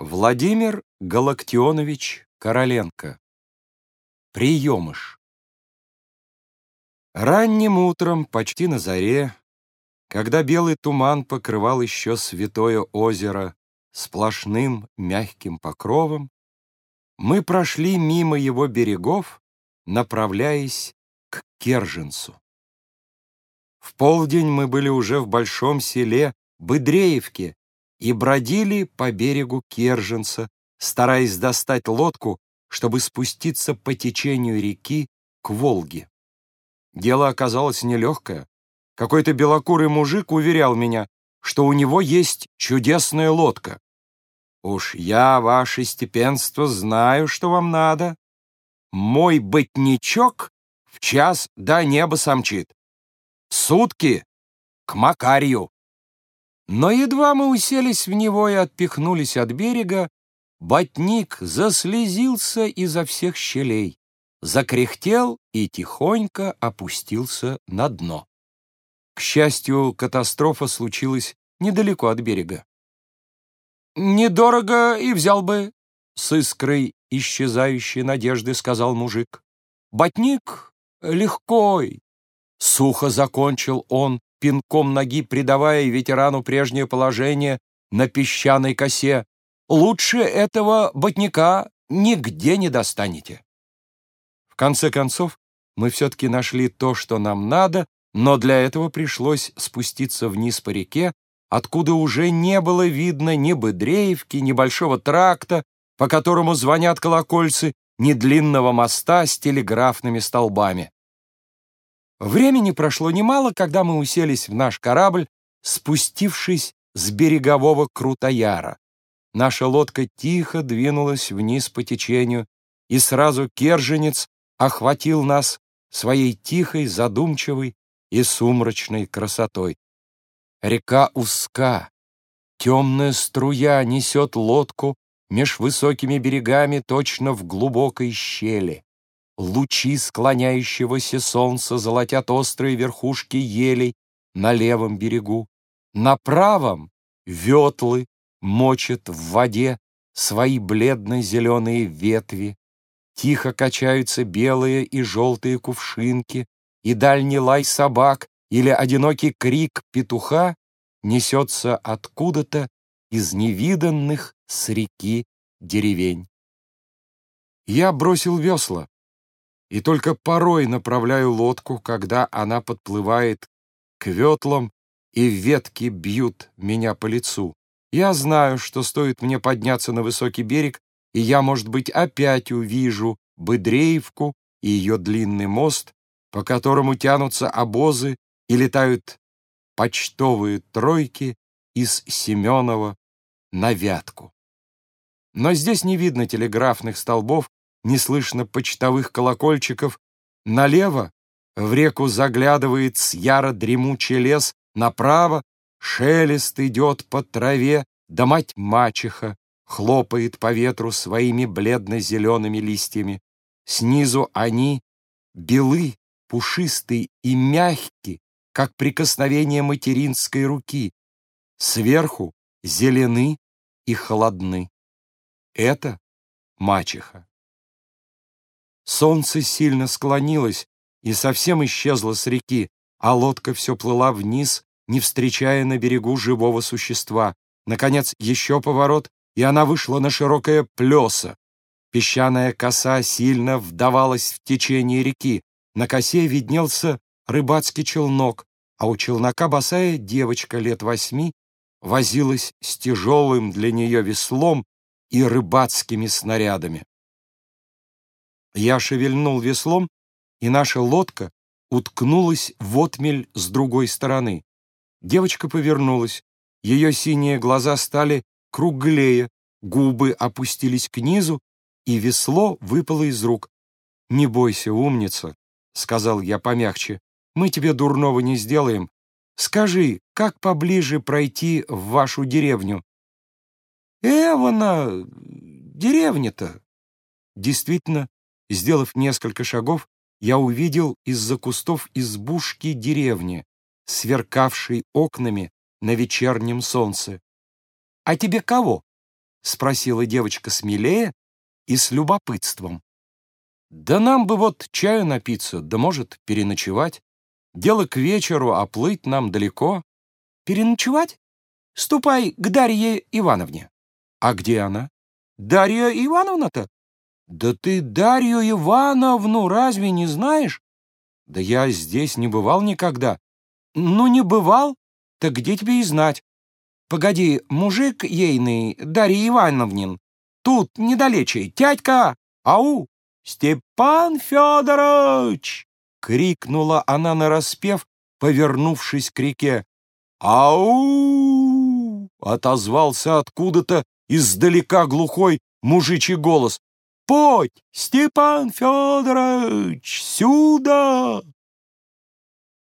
Владимир Галактионович Короленко. Приемыш. Ранним утром, почти на заре, когда белый туман покрывал еще святое озеро сплошным мягким покровом, мы прошли мимо его берегов, направляясь к Керженцу. В полдень мы были уже в большом селе Быдреевке, и бродили по берегу Керженца, стараясь достать лодку, чтобы спуститься по течению реки к Волге. Дело оказалось нелегкое. Какой-то белокурый мужик уверял меня, что у него есть чудесная лодка. Уж я, ваше степенство, знаю, что вам надо. Мой ботничок в час до неба самчит. Сутки к Макарью. Но едва мы уселись в него и отпихнулись от берега, ботник заслезился изо всех щелей, закряхтел и тихонько опустился на дно. К счастью, катастрофа случилась недалеко от берега. «Недорого и взял бы», — с искрой исчезающей надежды сказал мужик. «Ботник легкой», — сухо закончил он, пинком ноги придавая ветерану прежнее положение на песчаной косе. Лучше этого ботника нигде не достанете. В конце концов, мы все-таки нашли то, что нам надо, но для этого пришлось спуститься вниз по реке, откуда уже не было видно ни Быдреевки, ни большого тракта, по которому звонят колокольцы, ни длинного моста с телеграфными столбами. Времени прошло немало, когда мы уселись в наш корабль, спустившись с берегового Крутояра. Наша лодка тихо двинулась вниз по течению, и сразу Керженец охватил нас своей тихой, задумчивой и сумрачной красотой. Река узка, темная струя несет лодку меж высокими берегами точно в глубокой щели. Лучи склоняющегося солнца золотят острые верхушки елей на левом берегу. На правом ветлы мочат в воде свои бледно-зеленые ветви. Тихо качаются белые и желтые кувшинки, и дальний лай собак или одинокий крик петуха несется откуда-то из невиданных с реки деревень. Я бросил весла, и только порой направляю лодку, когда она подплывает к ветлам, и ветки бьют меня по лицу. Я знаю, что стоит мне подняться на высокий берег, и я, может быть, опять увижу Быдреевку и ее длинный мост, по которому тянутся обозы и летают почтовые тройки из Семенова на Вятку. Но здесь не видно телеграфных столбов не слышно почтовых колокольчиков. Налево в реку заглядывает с яро дремучий лес, направо шелест идет по траве, да мать-мачеха хлопает по ветру своими бледно-зелеными листьями. Снизу они белы, пушистые и мягкие, как прикосновение материнской руки. Сверху зелены и холодны. Это мачеха. Солнце сильно склонилось и совсем исчезло с реки, а лодка все плыла вниз, не встречая на берегу живого существа. Наконец, еще поворот, и она вышла на широкое плеса. Песчаная коса сильно вдавалась в течение реки. На косе виднелся рыбацкий челнок, а у челнока босая девочка лет восьми возилась с тяжелым для нее веслом и рыбацкими снарядами. Я шевельнул веслом, и наша лодка уткнулась в отмель с другой стороны. Девочка повернулась, ее синие глаза стали круглее, губы опустились к низу, и весло выпало из рук. «Не бойся, умница», — сказал я помягче, — «мы тебе дурного не сделаем. Скажи, как поближе пройти в вашу деревню?» «Эвана, деревня-то!» Действительно, Сделав несколько шагов, я увидел из-за кустов избушки деревни, сверкавшей окнами на вечернем солнце. «А тебе кого?» — спросила девочка смелее и с любопытством. «Да нам бы вот чаю напиться, да, может, переночевать. Дело к вечеру, а плыть нам далеко. Переночевать? Ступай к Дарье Ивановне». «А где она?» «Дарья Ивановна-то? Да ты Дарью Ивановну разве не знаешь?» «Да я здесь не бывал никогда». «Ну, не бывал? Так где тебе и знать? Погоди, мужик ейный, Дарья Ивановнин, тут недалече, тядька, ау, Степан Федорович!» — крикнула она нараспев, повернувшись к реке. «Ау!» — отозвался откуда-то издалека глухой мужичий голос. «Подь, Степан Федорович, сюда!»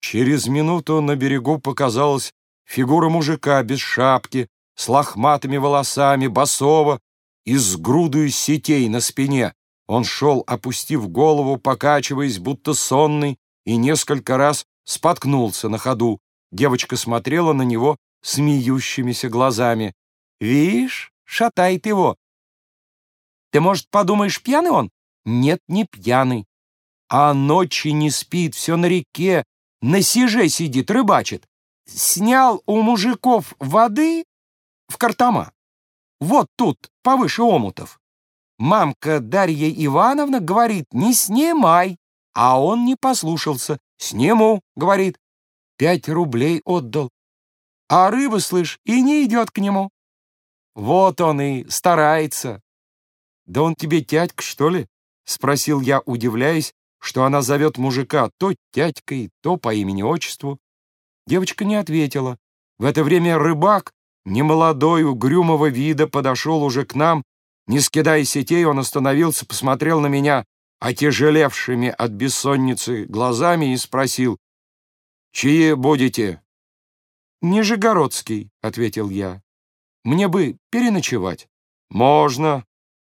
Через минуту на берегу показалась фигура мужика без шапки, с лохматыми волосами, босого и с грудою сетей на спине. Он шел, опустив голову, покачиваясь, будто сонный, и несколько раз споткнулся на ходу. Девочка смотрела на него смеющимися глазами. «Вишь, шатает его. Ты, может, подумаешь, пьяный он? Нет, не пьяный. А ночи не спит, все на реке, на сиже сидит, рыбачит. Снял у мужиков воды в картома. Вот тут, повыше омутов. Мамка Дарья Ивановна говорит, не снимай. А он не послушался. Сниму, говорит. Пять рублей отдал. А рыба, слышь, и не идет к нему. Вот он и старается. Да он тебе тядька, что ли? Спросил я, удивляясь, что она зовет мужика то тядькой, то по имени-отчеству. Девочка не ответила. В это время рыбак, немолодой, угрюмого вида, подошел уже к нам. Не скидая сетей, он остановился, посмотрел на меня отяжелевшими от бессонницы глазами и спросил, «Чьи будете?» «Нижегородский», — ответил я. «Мне бы переночевать». «Можно.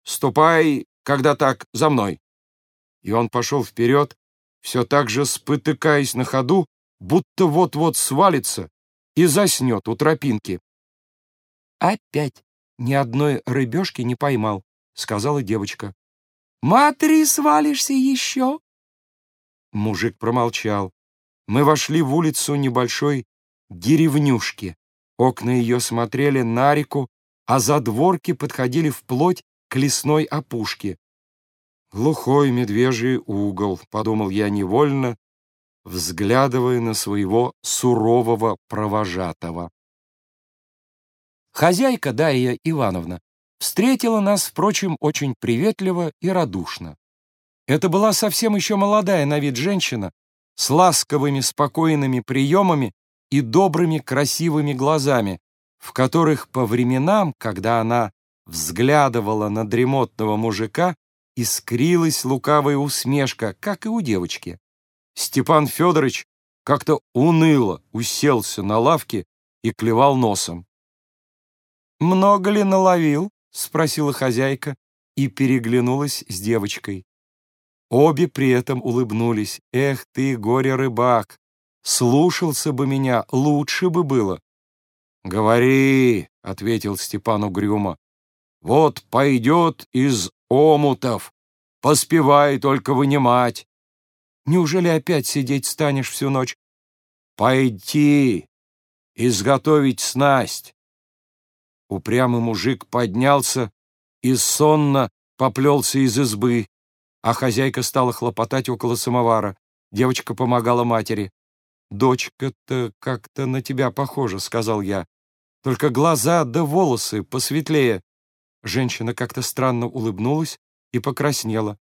Ступай, когда так, за мной». И он пошел вперед, все так же спотыкаясь на ходу, будто вот-вот свалится и заснет у тропинки. «Опять ни одной рыбешки не поймал», — сказала девочка. «Матри, свалишься еще?» Мужик промолчал. Мы вошли в улицу небольшой деревнюшки. Окна ее смотрели на реку, а задворки подходили вплоть к лесной опушке. «Глухой медвежий угол», — подумал я невольно, взглядывая на своего сурового провожатого. Хозяйка Дарья Ивановна встретила нас, впрочем, очень приветливо и радушно. Это была совсем еще молодая на вид женщина с ласковыми спокойными приемами и добрыми красивыми глазами, в которых по временам, когда она взглядывала на дремотного мужика, искрилась лукавая усмешка, как и у девочки. Степан Федорович как-то уныло уселся на лавке и клевал носом. «Много ли наловил?» — спросила хозяйка и переглянулась с девочкой. Обе при этом улыбнулись. «Эх ты, горе-рыбак! Слушался бы меня, лучше бы было!» «Говори!» — ответил Степан угрюмо. «Вот пойдет из омутов, поспевай только вынимать. Неужели опять сидеть станешь всю ночь? Пойти, изготовить снасть. Упрямый мужик поднялся и сонно поплелся из избы, а хозяйка стала хлопотать около самовара. Девочка помогала матери. «Дочка-то как-то на тебя похожа», — сказал я. «Только глаза да волосы посветлее». Женщина как-то странно улыбнулась и покраснела.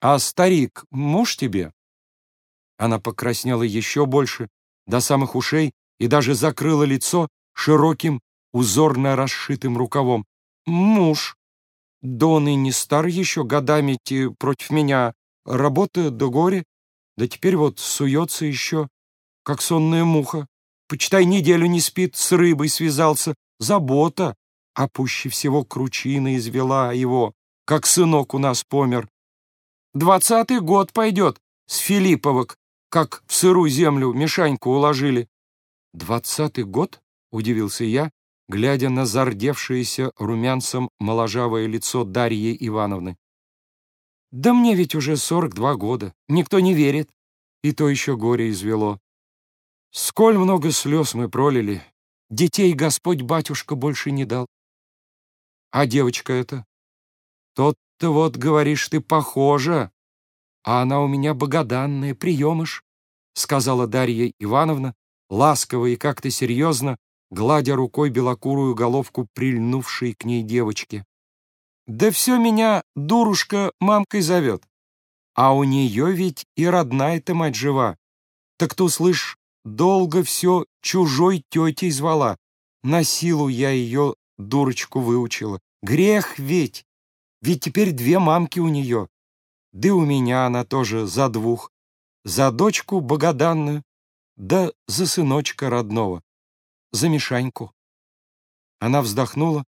«А старик муж тебе?» Она покраснела еще больше, до самых ушей, и даже закрыла лицо широким, узорно расшитым рукавом. «Муж. Да он и не стар еще годами те против меня. Работа до горе. Да теперь вот суется еще, как сонная муха. Почитай, неделю не спит, с рыбой связался. Забота. А пуще всего кручина извела его, как сынок у нас помер. Двадцатый год пойдет с Филипповок, как в сырую землю Мишаньку уложили. Двадцатый год? — удивился я глядя на зардевшееся румянцем моложавое лицо Дарьи Ивановны. «Да мне ведь уже сорок два года, никто не верит, и то еще горе извело. Сколь много слез мы пролили, детей Господь батюшка больше не дал. А девочка эта? Тот-то вот, говоришь, ты похожа, а она у меня богоданная, приемыш, сказала Дарья Ивановна, ласково и как-то серьезно, гладя рукой белокурую головку прильнувшей к ней девочки. «Да все меня дурушка мамкой зовет. А у нее ведь и родная-то мать жива. Так ты, слышь, долго все чужой тетей звала. На силу я ее, дурочку, выучила. Грех ведь! Ведь теперь две мамки у нее. Да у меня она тоже за двух. За дочку богоданную, да за сыночка родного. За Мишаньку. Она вздохнула,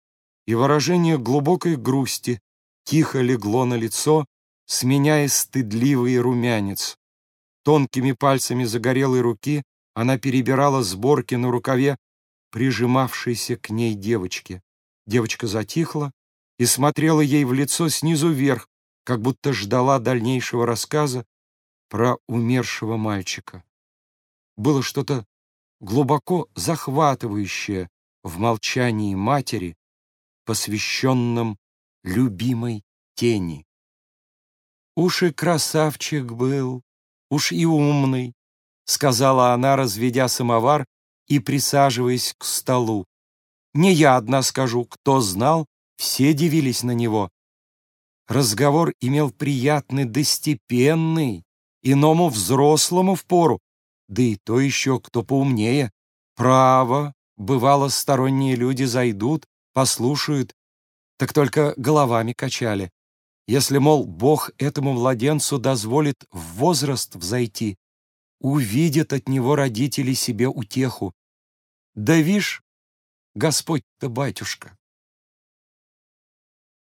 и выражение глубокой грусти тихо легло на лицо, сменяя стыдливый румянец. Тонкими пальцами загорелой руки она перебирала сборки на рукаве, прижимавшейся к ней девочки. Девочка затихла и смотрела ей в лицо снизу вверх, как будто ждала дальнейшего рассказа про умершего мальчика. Было что-то глубоко захватывающее в молчании матери, посвященном любимой тени. «Уж и красавчик был, уж и умный», — сказала она, разведя самовар и присаживаясь к столу. «Не я одна скажу, кто знал, все дивились на него». Разговор имел приятный, достепенный, иному взрослому впору, да и то еще кто поумнее. Право, бывало, сторонние люди зайдут, послушают, так только головами качали. Если, мол, Бог этому младенцу дозволит в возраст взойти, увидят от него родители себе утеху. Да вишь, Господь-то батюшка,